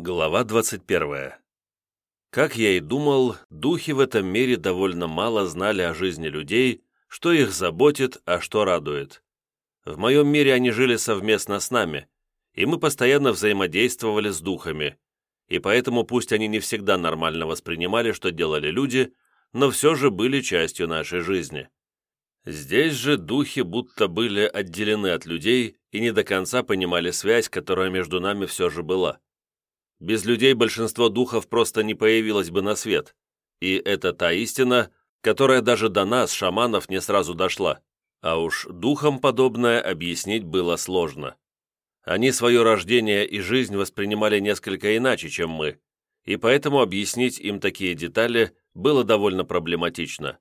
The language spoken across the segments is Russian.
Глава 21. Как я и думал, духи в этом мире довольно мало знали о жизни людей, что их заботит, а что радует. В моем мире они жили совместно с нами, и мы постоянно взаимодействовали с духами, и поэтому пусть они не всегда нормально воспринимали, что делали люди, но все же были частью нашей жизни. Здесь же духи будто были отделены от людей и не до конца понимали связь, которая между нами все же была. Без людей большинство духов просто не появилось бы на свет. И это та истина, которая даже до нас, шаманов, не сразу дошла. А уж духам подобное объяснить было сложно. Они свое рождение и жизнь воспринимали несколько иначе, чем мы, и поэтому объяснить им такие детали было довольно проблематично.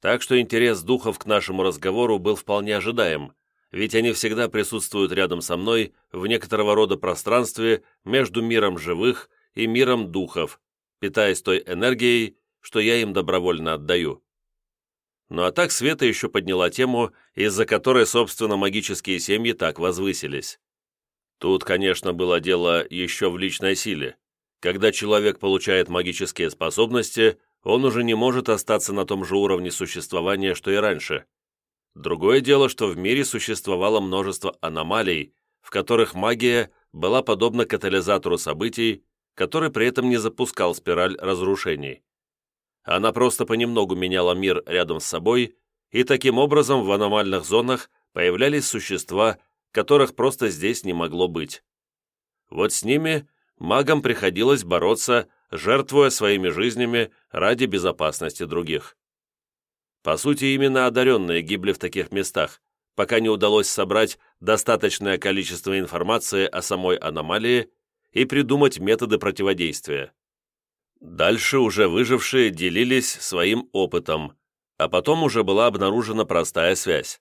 Так что интерес духов к нашему разговору был вполне ожидаем, ведь они всегда присутствуют рядом со мной в некоторого рода пространстве между миром живых и миром духов, питаясь той энергией, что я им добровольно отдаю. Ну а так Света еще подняла тему, из-за которой, собственно, магические семьи так возвысились. Тут, конечно, было дело еще в личной силе. Когда человек получает магические способности, он уже не может остаться на том же уровне существования, что и раньше – Другое дело, что в мире существовало множество аномалий, в которых магия была подобна катализатору событий, который при этом не запускал спираль разрушений. Она просто понемногу меняла мир рядом с собой, и таким образом в аномальных зонах появлялись существа, которых просто здесь не могло быть. Вот с ними магам приходилось бороться, жертвуя своими жизнями ради безопасности других. По сути, именно одаренные гибли в таких местах, пока не удалось собрать достаточное количество информации о самой аномалии и придумать методы противодействия. Дальше уже выжившие делились своим опытом, а потом уже была обнаружена простая связь.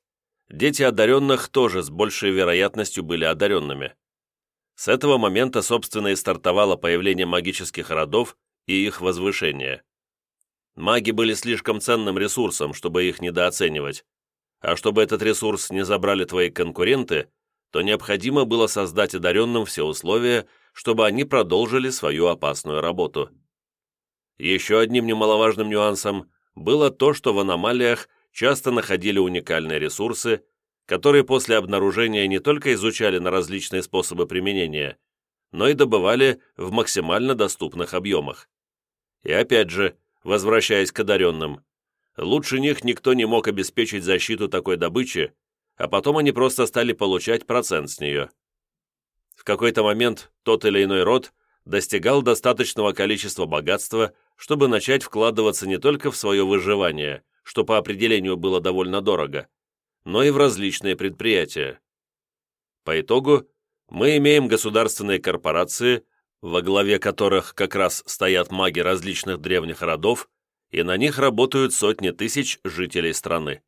Дети одаренных тоже с большей вероятностью были одаренными. С этого момента, собственно, и стартовало появление магических родов и их возвышение. Маги были слишком ценным ресурсом, чтобы их недооценивать. А чтобы этот ресурс не забрали твои конкуренты, то необходимо было создать одаренным все условия, чтобы они продолжили свою опасную работу. Еще одним немаловажным нюансом было то, что в аномалиях часто находили уникальные ресурсы, которые после обнаружения не только изучали на различные способы применения, но и добывали в максимально доступных объемах. И опять же, возвращаясь к одаренным. Лучше них никто не мог обеспечить защиту такой добычи, а потом они просто стали получать процент с нее. В какой-то момент тот или иной род достигал достаточного количества богатства, чтобы начать вкладываться не только в свое выживание, что по определению было довольно дорого, но и в различные предприятия. По итогу мы имеем государственные корпорации, во главе которых как раз стоят маги различных древних родов, и на них работают сотни тысяч жителей страны.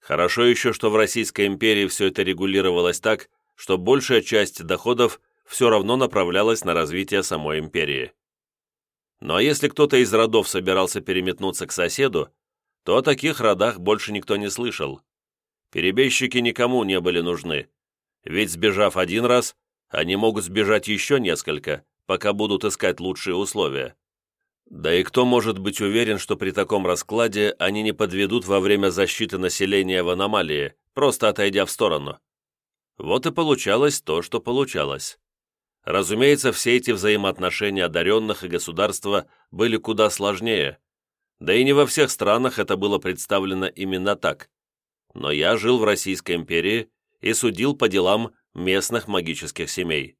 Хорошо еще, что в Российской империи все это регулировалось так, что большая часть доходов все равно направлялась на развитие самой империи. Ну а если кто-то из родов собирался переметнуться к соседу, то о таких родах больше никто не слышал. Перебежчики никому не были нужны, ведь сбежав один раз, они могут сбежать еще несколько, пока будут искать лучшие условия. Да и кто может быть уверен, что при таком раскладе они не подведут во время защиты населения в аномалии, просто отойдя в сторону? Вот и получалось то, что получалось. Разумеется, все эти взаимоотношения одаренных и государства были куда сложнее. Да и не во всех странах это было представлено именно так. Но я жил в Российской империи и судил по делам местных магических семей.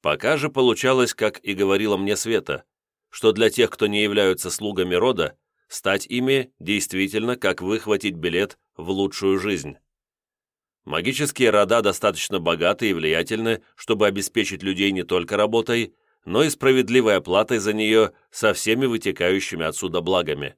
Пока же получалось, как и говорила мне Света, что для тех, кто не являются слугами рода, стать ими действительно как выхватить билет в лучшую жизнь. Магические рода достаточно богаты и влиятельны, чтобы обеспечить людей не только работой, но и справедливой оплатой за нее со всеми вытекающими отсюда благами.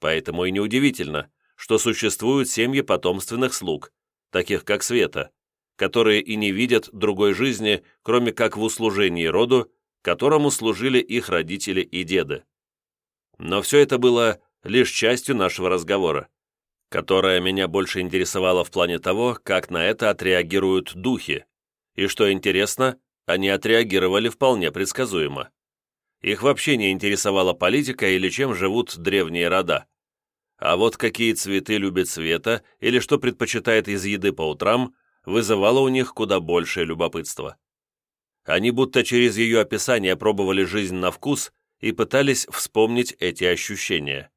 Поэтому и неудивительно, что существуют семьи потомственных слуг, таких как Света, которые и не видят другой жизни, кроме как в услужении роду, которому служили их родители и деды. Но все это было лишь частью нашего разговора, которая меня больше интересовала в плане того, как на это отреагируют духи, и, что интересно, они отреагировали вполне предсказуемо. Их вообще не интересовала политика или чем живут древние рода. А вот какие цветы любит Света или что предпочитает из еды по утрам, вызывало у них куда большее любопытство. Они будто через ее описание пробовали жизнь на вкус и пытались вспомнить эти ощущения.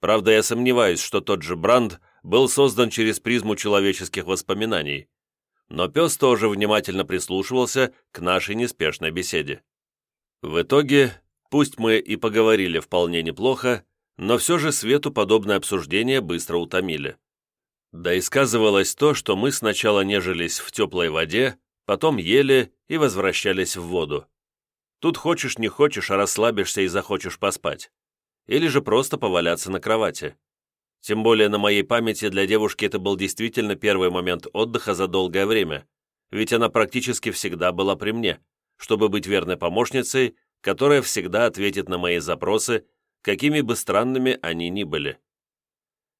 Правда, я сомневаюсь, что тот же Бранд был создан через призму человеческих воспоминаний. Но пес тоже внимательно прислушивался к нашей неспешной беседе. В итоге, пусть мы и поговорили вполне неплохо, но все же Свету подобное обсуждение быстро утомили. Да и сказывалось то, что мы сначала нежились в теплой воде, потом ели и возвращались в воду. Тут хочешь не хочешь, а расслабишься и захочешь поспать. Или же просто поваляться на кровати. Тем более на моей памяти для девушки это был действительно первый момент отдыха за долгое время, ведь она практически всегда была при мне, чтобы быть верной помощницей, которая всегда ответит на мои запросы, какими бы странными они ни были.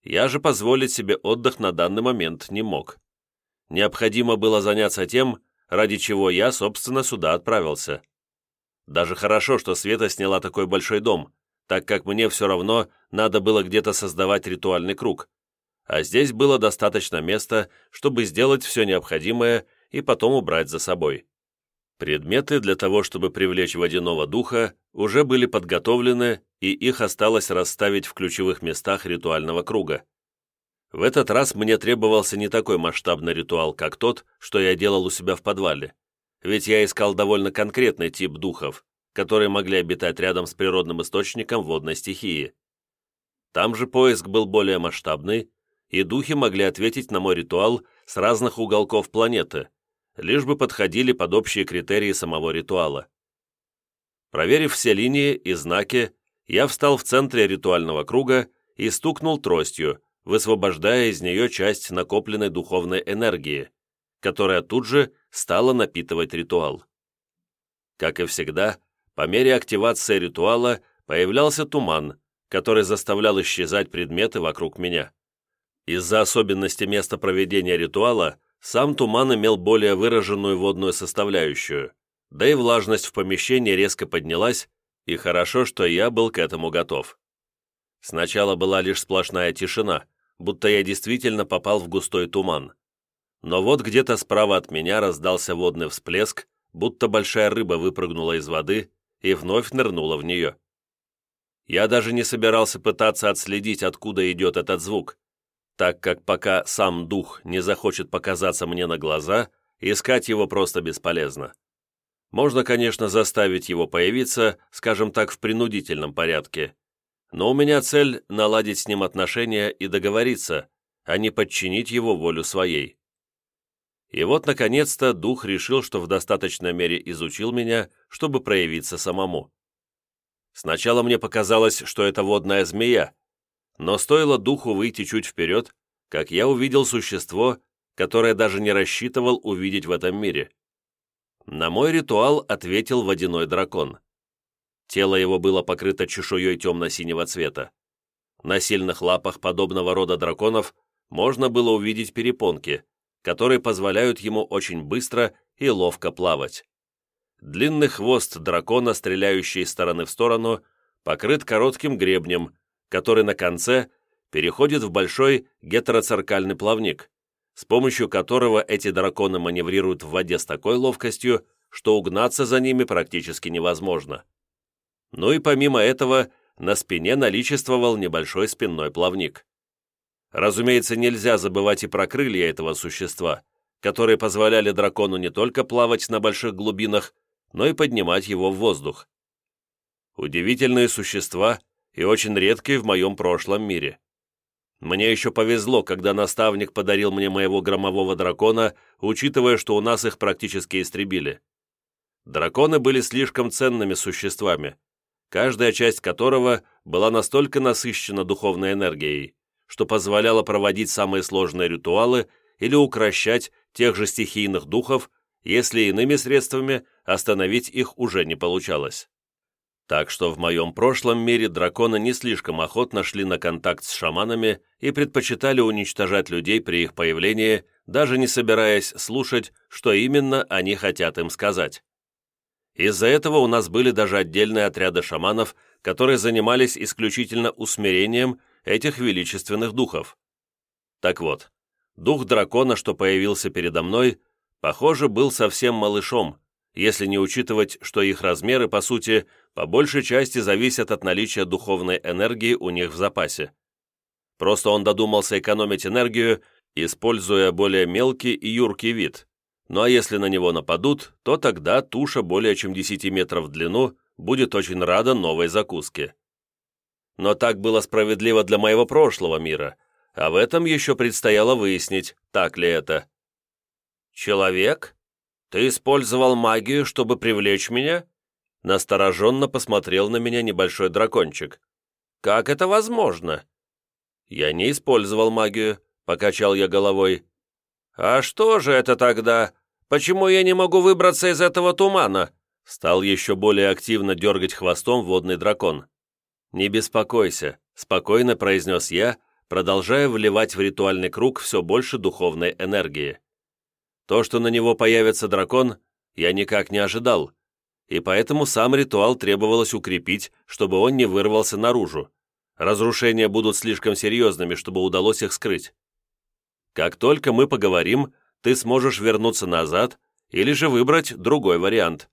Я же позволить себе отдых на данный момент не мог. Необходимо было заняться тем, ради чего я, собственно, сюда отправился. Даже хорошо, что Света сняла такой большой дом, так как мне все равно надо было где-то создавать ритуальный круг, а здесь было достаточно места, чтобы сделать все необходимое и потом убрать за собой. Предметы для того, чтобы привлечь водяного духа, уже были подготовлены, и их осталось расставить в ключевых местах ритуального круга. В этот раз мне требовался не такой масштабный ритуал, как тот, что я делал у себя в подвале, ведь я искал довольно конкретный тип духов, которые могли обитать рядом с природным источником водной стихии. Там же поиск был более масштабный, и духи могли ответить на мой ритуал с разных уголков планеты – лишь бы подходили под общие критерии самого ритуала. Проверив все линии и знаки, я встал в центре ритуального круга и стукнул тростью, высвобождая из нее часть накопленной духовной энергии, которая тут же стала напитывать ритуал. Как и всегда, по мере активации ритуала появлялся туман, который заставлял исчезать предметы вокруг меня. Из-за особенностей места проведения ритуала сам туман имел более выраженную водную составляющую, да и влажность в помещении резко поднялась, и хорошо, что я был к этому готов. Сначала была лишь сплошная тишина, будто я действительно попал в густой туман. Но вот где-то справа от меня раздался водный всплеск, будто большая рыба выпрыгнула из воды и вновь нырнула в нее. Я даже не собирался пытаться отследить, откуда идет этот звук, так как пока сам дух не захочет показаться мне на глаза, искать его просто бесполезно. Можно, конечно, заставить его появиться, скажем так, в принудительном порядке, но у меня цель – наладить с ним отношения и договориться, а не подчинить его волю своей. И вот, наконец-то, дух решил, что в достаточной мере изучил меня, чтобы проявиться самому. Сначала мне показалось, что это водная змея, но стоило духу выйти чуть вперед, как я увидел существо, которое даже не рассчитывал увидеть в этом мире. На мой ритуал ответил водяной дракон. Тело его было покрыто чешуей темно-синего цвета. На сильных лапах подобного рода драконов можно было увидеть перепонки, которые позволяют ему очень быстро и ловко плавать. Длинный хвост дракона, стреляющий из стороны в сторону, покрыт коротким гребнем, который на конце переходит в большой гетероциркальный плавник, с помощью которого эти драконы маневрируют в воде с такой ловкостью, что угнаться за ними практически невозможно. Ну и помимо этого, на спине наличествовал небольшой спинной плавник. Разумеется, нельзя забывать и про крылья этого существа, которые позволяли дракону не только плавать на больших глубинах, но и поднимать его в воздух. Удивительные существа – и очень редкий в моем прошлом мире. Мне еще повезло, когда наставник подарил мне моего громового дракона, учитывая, что у нас их практически истребили. Драконы были слишком ценными существами, каждая часть которого была настолько насыщена духовной энергией, что позволяла проводить самые сложные ритуалы или укращать тех же стихийных духов, если иными средствами остановить их уже не получалось. Так что в моем прошлом мире драконы не слишком охотно шли на контакт с шаманами и предпочитали уничтожать людей при их появлении, даже не собираясь слушать, что именно они хотят им сказать. Из-за этого у нас были даже отдельные отряды шаманов, которые занимались исключительно усмирением этих величественных духов. Так вот, дух дракона, что появился передо мной, похоже, был совсем малышом, если не учитывать, что их размеры, по сути, по большей части зависят от наличия духовной энергии у них в запасе. Просто он додумался экономить энергию, используя более мелкий и юркий вид. Ну а если на него нападут, то тогда туша более чем 10 метров в длину будет очень рада новой закуске. Но так было справедливо для моего прошлого мира, а в этом еще предстояло выяснить, так ли это. «Человек? Ты использовал магию, чтобы привлечь меня?» Настороженно посмотрел на меня небольшой дракончик. «Как это возможно?» «Я не использовал магию», — покачал я головой. «А что же это тогда? Почему я не могу выбраться из этого тумана?» Стал еще более активно дергать хвостом водный дракон. «Не беспокойся», — спокойно произнес я, продолжая вливать в ритуальный круг все больше духовной энергии. То, что на него появится дракон, я никак не ожидал, и поэтому сам ритуал требовалось укрепить, чтобы он не вырвался наружу. Разрушения будут слишком серьезными, чтобы удалось их скрыть. Как только мы поговорим, ты сможешь вернуться назад или же выбрать другой вариант.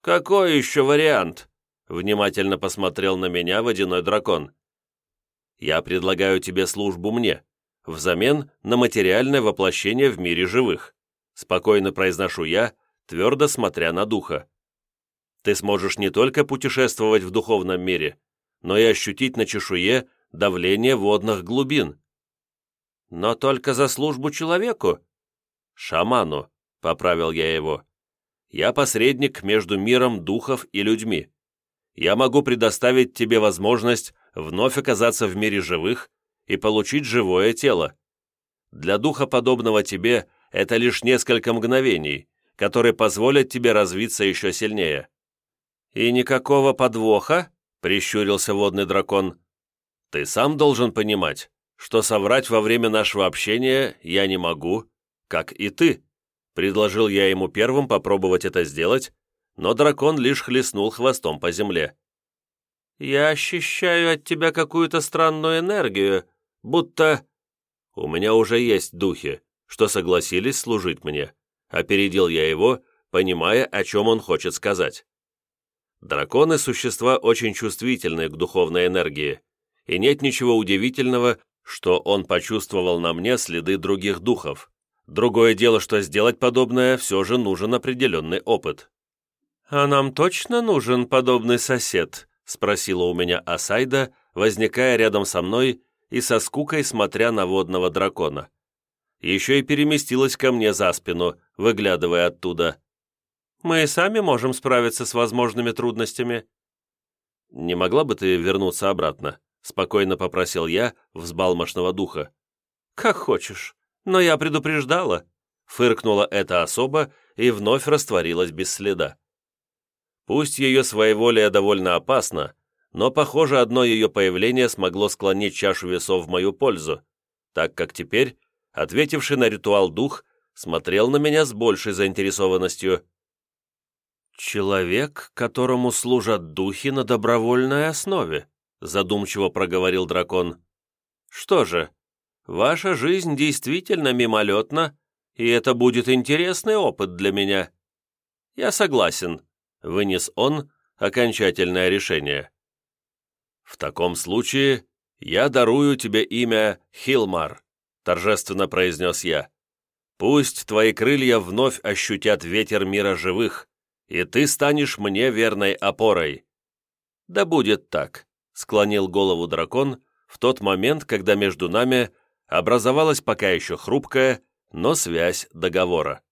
«Какой еще вариант?» — внимательно посмотрел на меня водяной дракон. «Я предлагаю тебе службу мне, взамен на материальное воплощение в мире живых», спокойно произношу я, твердо смотря на духа. «Ты сможешь не только путешествовать в духовном мире, но и ощутить на чешуе давление водных глубин. Но только за службу человеку. Шаману, поправил я его. Я посредник между миром духов и людьми. Я могу предоставить тебе возможность вновь оказаться в мире живых и получить живое тело. Для духа, подобного тебе, это лишь несколько мгновений, которые позволят тебе развиться еще сильнее. И никакого подвоха? прищурился водный дракон. «Ты сам должен понимать, что соврать во время нашего общения я не могу, как и ты», предложил я ему первым попробовать это сделать, но дракон лишь хлестнул хвостом по земле. «Я ощущаю от тебя какую-то странную энергию, будто...» «У меня уже есть духи, что согласились служить мне», опередил я его, понимая, о чем он хочет сказать. Драконы – существа очень чувствительные к духовной энергии, и нет ничего удивительного, что он почувствовал на мне следы других духов. Другое дело, что сделать подобное все же нужен определенный опыт. «А нам точно нужен подобный сосед?» – спросила у меня Асайда, возникая рядом со мной и со скукой смотря на водного дракона. Еще и переместилась ко мне за спину, выглядывая оттуда. Мы и сами можем справиться с возможными трудностями». «Не могла бы ты вернуться обратно?» — спокойно попросил я взбалмошного духа. «Как хочешь, но я предупреждала», — фыркнула эта особа и вновь растворилась без следа. Пусть ее своеволие довольно опасно, но, похоже, одно ее появление смогло склонить чашу весов в мою пользу, так как теперь, ответивший на ритуал дух, смотрел на меня с большей заинтересованностью. «Человек, которому служат духи на добровольной основе», задумчиво проговорил дракон. «Что же, ваша жизнь действительно мимолетна, и это будет интересный опыт для меня». «Я согласен», — вынес он окончательное решение. «В таком случае я дарую тебе имя Хилмар», — торжественно произнес я. «Пусть твои крылья вновь ощутят ветер мира живых, и ты станешь мне верной опорой». «Да будет так», — склонил голову дракон в тот момент, когда между нами образовалась пока еще хрупкая, но связь договора.